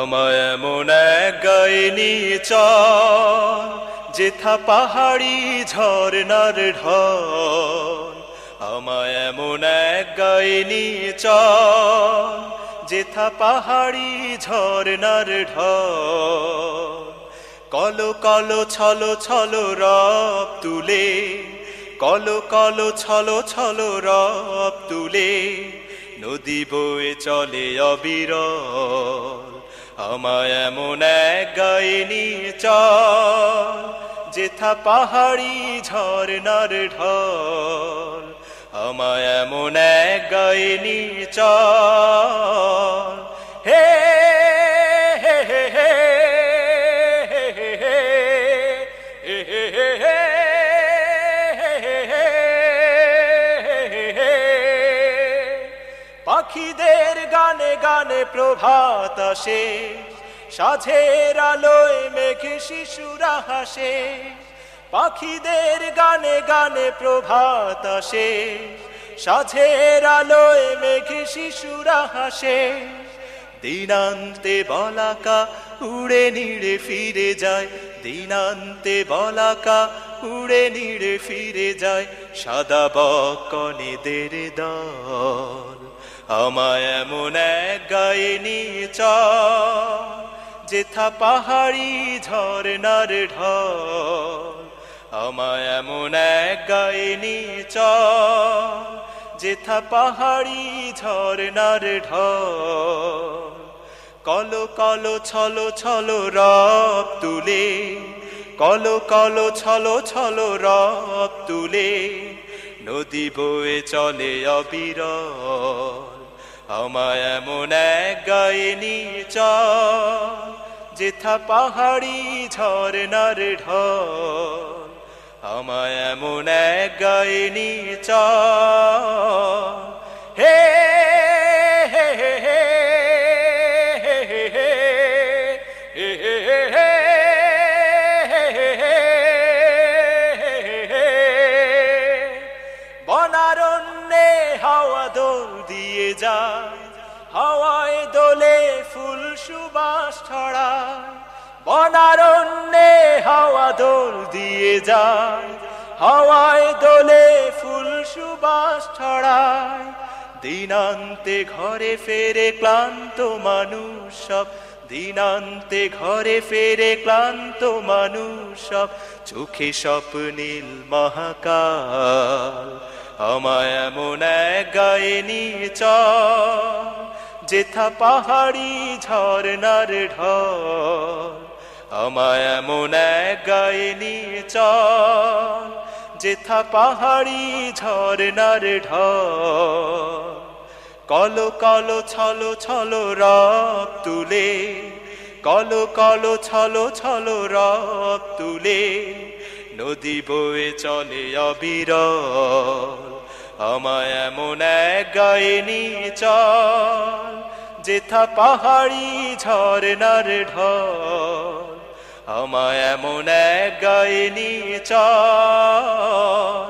আমায় এমন গাইনি চল যেথা পাহাড়ি ঝর্ণার ঢল। আমায় এমন গাইনি চল যেথা পাহাড়ি ঝর্ণার ঢল। কলো কলো ছলো ছলো রব তুলে, কলো কলো ছলো ছলো রব তুলে, নদী বয়ে চলে অবিরল। আমায় এমন এক গাইনি চল যেথা পাহাড়ি ঝর্ণার ঢল আমায় এমন এক গাইনি চল হে হে হে হে হে হে হে হে পাখিদের গানে গানে প্রভাত আসে সাঝের আলোয় মেঘে শিশুরা হাসে। পাখিদের গানে গানে প্রভাত আসে সাঝের আলোয় মেঘে শিশুরা হাসে। দিনান্তে বলাকা উড়ে নিড়ে ফিরে যায়। দিনান্তে বলাকা উড়ে নিড়ে ফিরে যায়। সাদা বকনেদের দল। আমায় এমন এক গাইনি চল যেথা পাহাড়ি ঝর্ণার ঢল, আমায় এমন এক গাইনি চল যেথা পাহাড়ি ঝর্ণার ঢল। কলো কলো ছলো ছলো রব তুলে, কলো কলো ছলো ছলো রব তুলে, নদী বয়ে চলে অবিরল। আমায় এমন এক গাইনি চল যেথা পাহাড়ি ঝর্ণার ঢল আমায় এমন এক গাইনি চল হে হে হে হে হে হাওয়া দোল দিয়ে যায়, হাওয়ায় দোলে ফুল সুবাস ছড়ায়। বনারণ্যে হাওয়া দোল দিয়ে যায়, হাওয়ায় দোলে ফুল সুবাস ছড়ায়। দিনান্তে ঘরে ফেরে ক্লান্ত মানুষ সব, দিনান্তে ঘরে ফেরে ক্লান্ত মানুষ সব, চোখে স্বপ্নীল মহাকাল। আমায় এমন এক গায়েনি চল যেথা পাহাড়ি ঝর্ণার ঢল, আমায় এমন এক গায়েনি চল যেথা পাহাড়ি ঝর্ণার ঢল। কলো কলো ছলো ছলো রব তুলে, কলো কলো ছলো ছলো রব তুলে নদী বয়ে চলে অবিরল। আমায় এমন এক গায়নি চল, যেথা পাহাড়ি ঝরনার ঢল। আমায় এমন এক গায়নি চল